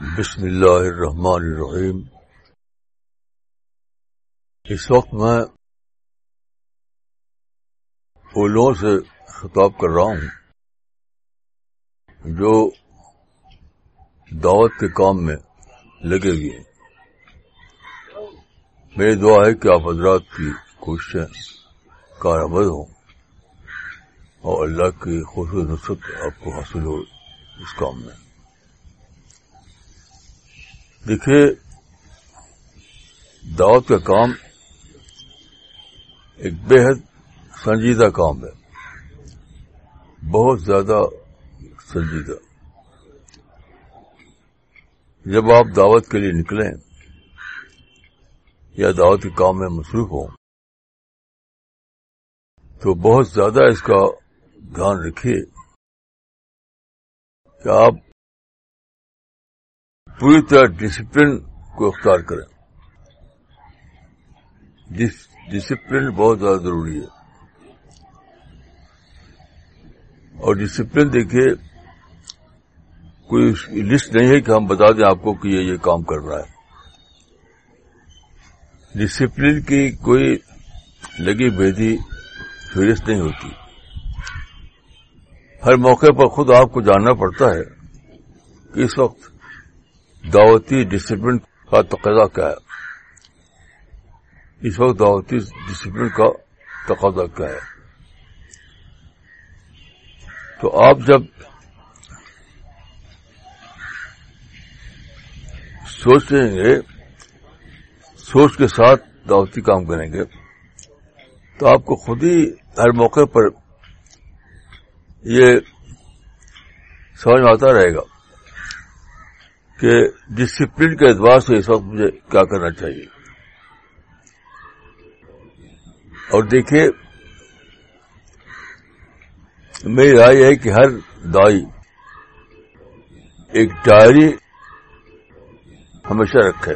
بسم اللہ الرحمن الرحیم۔ اس وقت میں ان لوگوں سے خطاب کر رہا ہوں۔ جو دعوت کے کام میں لگے ہوئے ہیں۔ میری دعا ہے کہ آپ حضرات کی کوششیں کارآمد ہوں۔ اور اللہ کی خوش نصرت آپ کو حاصل ہو اس کام میں۔ دیکھیے، دعوت کا کام ایک بے حد سنجیدہ کام ہے۔ بہت زیادہ سنجیدہ۔ جب آپ دعوت کے لیے نکلیں یا دعوت کے کام میں مصروف ہوں، تو بہت زیادہ اس کا دھیان رکھیے کہ آپ پوری طرح ڈسپلن کو اختیار کریں۔ ڈسپلن بہت زیادہ ضروری ہے۔ اور ڈسپلن دیکھیے، کوئی لسٹ نہیں ہے کہ ہم بتا دیں آپ کو کہ یہ یہ کام کر رہا ہے۔ ڈسپلن کی کوئی لگی بیدی فہرست نہیں ہوتی۔ ہر موقع پر خود آپ کو جاننا پڑتا ہے کہ اس وقت دعوتی ڈسپلن کا تقاضا کیا ہے؟ اس وقت دعوتی ڈسپلن کا تقاضا کیا ہے؟ تو آپ جب سوچیں گے، سوچ کے ساتھ دعوتی کام کریں گے، تو آپ کو خود ہی ہر موقع پر یہ سمجھ میں آتا رہے گا۔ کہ ڈسپلن کے اعتبار سے اس وقت مجھے کیا کرنا چاہیے۔ اور دیکھیے، میری رائے ہے کہ ہر دائی ایک ڈائری ہمیشہ رکھے۔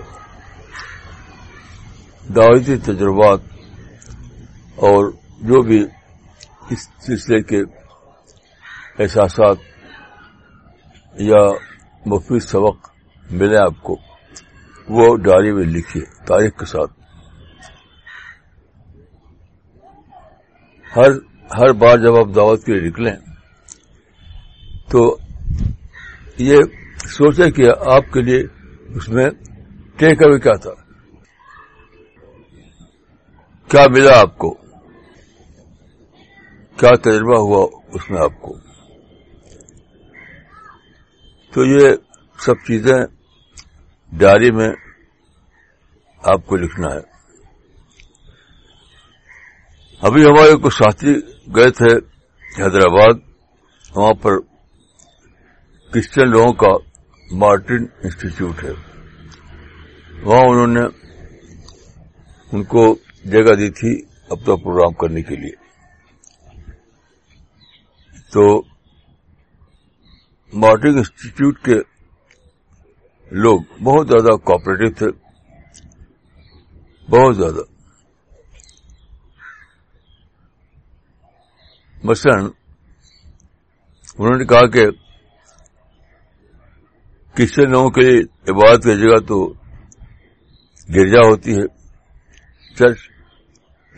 دعوتی تجربات اور جو بھی اس سلسلے کے احساسات یا مفید سبق ملے آپ کو۔ وہ ڈائری میں لکھیے تاریخ کے ساتھ۔ ہر ہر بار جب آپ دعوت کے لیے نکلیں، تو یہ سوچیں کہ آپ کے لیے اس میں ٹیک اوے کیا تھا۔ کیا ملا آپ کو؟ کیا تجربہ ہوا اس میں آپ کو؟ تو یہ سب چیزیں ڈائری میں آپ کو لکھنا ہے۔ ابھی ہمارے کچھ ساتھی گئے تھے حیدرآباد۔ وہاں پر کرسچن لوگوں کا مارٹن انسٹیٹیوٹ ہے۔ وہاں انہوں نے ان کو جگہ دی تھی اپنا پروگرام کرنے کے لیے۔ تو مارٹن انسٹیٹیوٹ کے لوگ بہت زیادہ کوآپریٹو تھے۔ بہت زیادہ۔ مثلا انہوں نے کہا کہ کرسچن لوگوں کے لیے عبادت کی جگہ تو گرجا ہوتی ہے۔ چرچ۔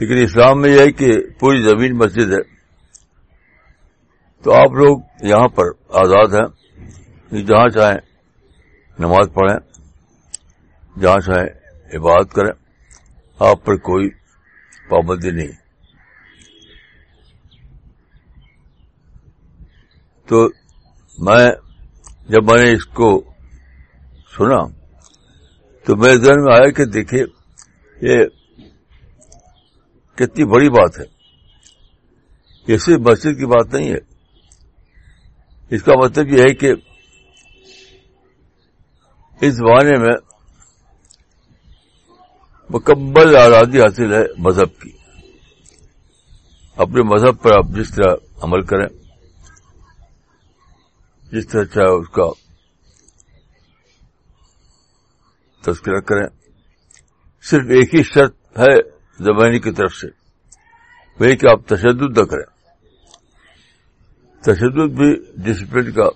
لیکن اسلام میں یہ ہے کہ پوری زمین مسجد ہے۔ تو آپ لوگ یہاں پر آزاد ہیں۔ جہاں چاہیں نماز پڑھیں، جہاں چاہیں عبادت کریں، آپ پر کوئی پابندی نہیں۔ تو میں جب میں نے اس کو سنا، تو میرے ذہن میں آیا کہ دیکھیے، یہ کتنی بڑی بات ہے۔ یہ صرف مسجد کی بات نہیں ہے۔ اس کا مطلب یہ ہے کہ اس زمانے میں مکمل آزادی حاصل ہے مذہب کی۔ اپنے مذہب پر آپ جس طرح عمل کریں، جس طرح چاہے اس کا تذکرہ کریں، صرف ایک ہی شرط ہے زبانی کی طرف سے وہی کہ آپ تشدد نہ کریں۔ تشدد بھی ڈسپلن کا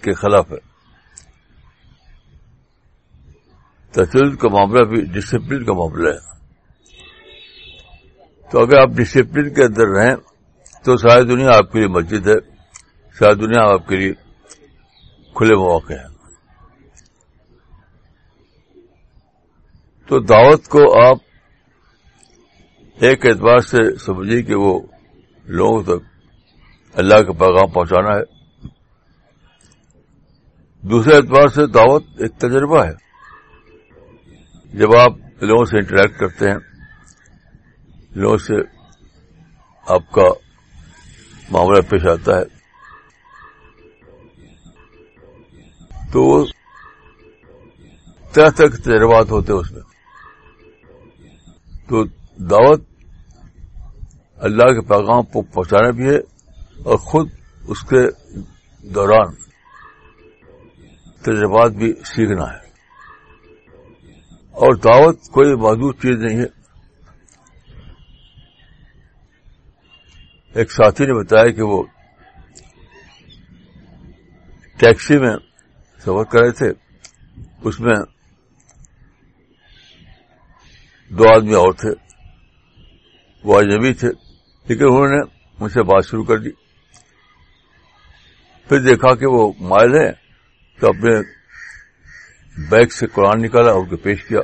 کے خلاف ہے۔ تشدد کا معاملہ بھی ڈسپلن کا معاملہ ہے۔ تو اگر آپ ڈسپلن کے اندر رہیں تو ساری دنیا آپ کے لیے مسجد ہے، ساری دنیا آپ کے لیے کھلے مواقع ہیں۔ تو دعوت کو آپ ایک اعتبار سے سمجھیے کہ وہ لوگوں تک اللہ کا پیغام پہنچانا ہے۔ دوسرے اعتبار سے دعوت ایک تجربہ ہے۔ جب آپ لوگوں سے انٹریکٹ کرتے ہیں، لوگوں سے آپ کا معاملہ پیش آتا ہے، تو طرح طرح کے تجربات ہوتے ہیں اس میں۔ تو دعوت اللہ کے پیغام کو پہنچانا بھی ہے اور خود اس کے دوران تجربات بھی سیکھنا ہے۔ اور دعوت کوئی محدود چیز نہیں ہے۔ ایک ساتھی نے بتایا کہ وہ ٹیکسی میں سفر کر رہے تھے۔ اس میں دو آدمی اور تھے۔ وہ اجنبی تھے۔ لیکن انہوں نے مجھ سے بات شروع کر دی۔ پھر دیکھا کہ وہ مائل ہے تو اپنے بیگ سے قرآن نکالا ان کو پیش کیا۔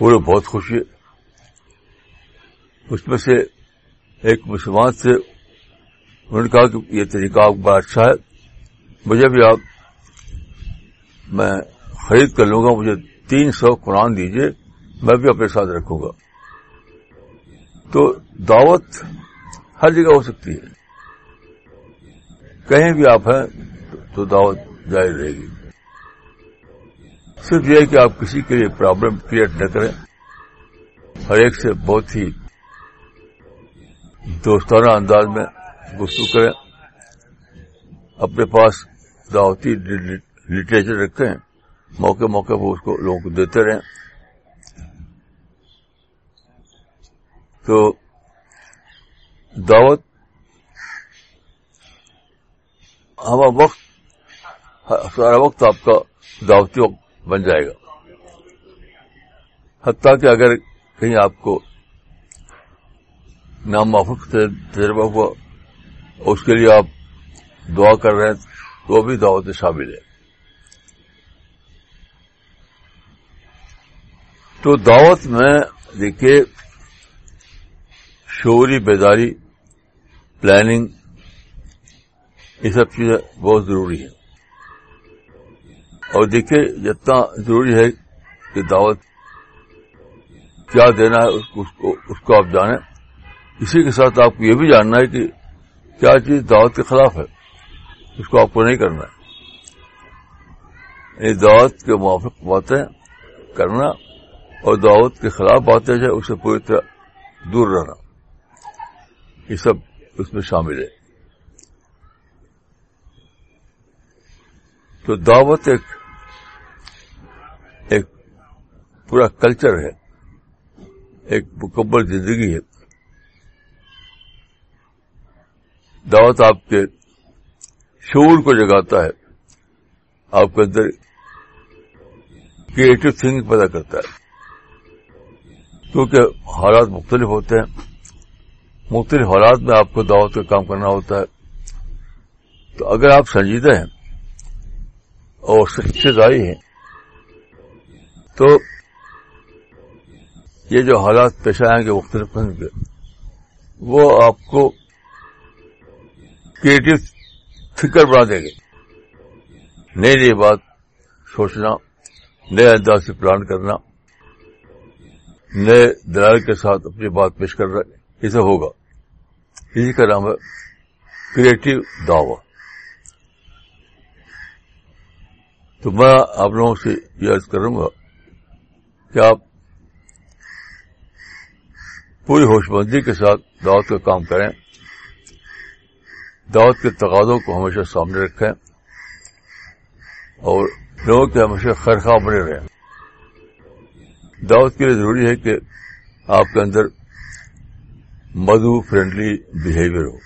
وہ لوگ بہت خوش ہوئے۔ اس میں سے ایک مسلمان سے انہوں نے کہا کہ یہ طریقہ بڑا اچھا ہے۔ مجھے بھی آپ میں خرید کر لوں گا، مجھے تین سو قرآن دیجیے میں بھی اپنے ساتھ رکھوں گا۔ تو دعوت ہر جگہ ہو سکتی ہے۔ کہیں بھی آپ ہیں تو دعوت جاری رہے گی۔ صرف یہ ہے کہ آپ کسی کے لیے پرابلم کریٹ نہ کریں ہر ایک سے بہت ہی دوستانہ انداز میں گفتگو کریں، اپنے پاس دعوتی لٹریچر رکھیں، موقع موقع پر اس کو لوگوں کو دیتے رہیں۔ تو دعوت، ہمارا وقت سارا وقت آپ کا دعوتی وقت بن جائے گا۔ حتیٰ کہ اگر کہیں آپ کو نام معفوق تجربہ ہوا اس کے لیے آپ دعا کر رہے ہیں، تو بھی دعوت شامل ہے۔ تو دعوت میں دیکھیے، شعوری بیداری پلاننگ یہ سب چیزیں بہت ضروری ہیں۔ اور دیکھیے جتنا ضروری ہے کہ دعوت کیا دینا ہے، اس کو اس کو آپ جانیں۔ اسی کے ساتھ آپ کو یہ بھی جاننا ہے کہ کیا چیز دعوت کے خلاف ہے۔ اس کو آپ کو نہیں کرنا ہے۔ یعنی دعوت کے موافق باتیں کرنا اور دعوت کے خلاف باتیں جو اسے پوری طرح دور رہنا۔ یہ سب اس میں شامل ہے۔ تو دعوت ایک ایک پورا کلچر ہے، ایک مکمل زندگی ہے۔ دعوت آپ کے شعور کو جگاتا ہے، آپ کے اندر کریٹو تھنک پیدا کرتا ہے۔ کیونکہ حالات مختلف ہوتے ہیں، مختلف حالات میں آپ کو دعوت کا کام کرنا ہوتا ہے۔ تو اگر آپ سنجیدہ ہیں اور سچے داری ہیں تو یہ جو حالات پیش آئیں گے مختلف قسم کے، وہ آپ کو کریٹو فکر بنا دیں گے۔ نئی نئی بات سوچنا، نئے انداز سے پلان کرنا، نئے دلال کے ساتھ اپنی بات پیش کر یہ سب ہوگا۔ اسی کا نام ہے کریٹو دعوی۔ تو میں آپ لوگوں سے یہ عرض کروں گا کہ آپ پوری ہوش بندی کے ساتھ دعوت کا کام کریں، دعوت کے تقاضوں کو ہمیشہ سامنے رکھیں اور لوگوں کے ہمیشہ خیرخواہ بنے رہیں۔ دعوت کے لیے ضروری ہے کہ آپ کے اندر مدو فرینڈلی بہیویئر ہو۔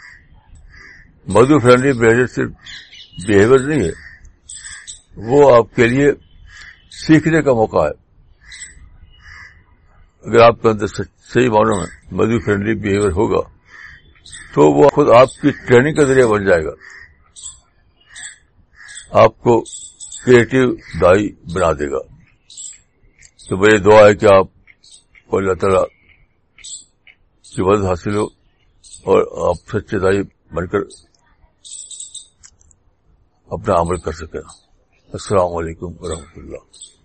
مدو فرینڈلی بہیویئر صرف بہیویئر نہیں ہے، وہ آپ کے لیے سیکھنے کا موقع ہے۔ اگر آپ کے اندر صحیح معنوں میں مدو فرینڈلی بہیویئر ہوگا، تو وہ خود آپ کی ٹریننگ کا ذریعہ بن جائے گا۔ آپ کو کریٹو دائی بنا دے گا۔ تو میری دعا ہے کہ آپ کو اللہ تعالیٰ کی مدد حاصل ہو اور آپ سچے دائی بن کر اپنا عمل کر سکیں۔ السلام علیکم ورحمۃ اللہ۔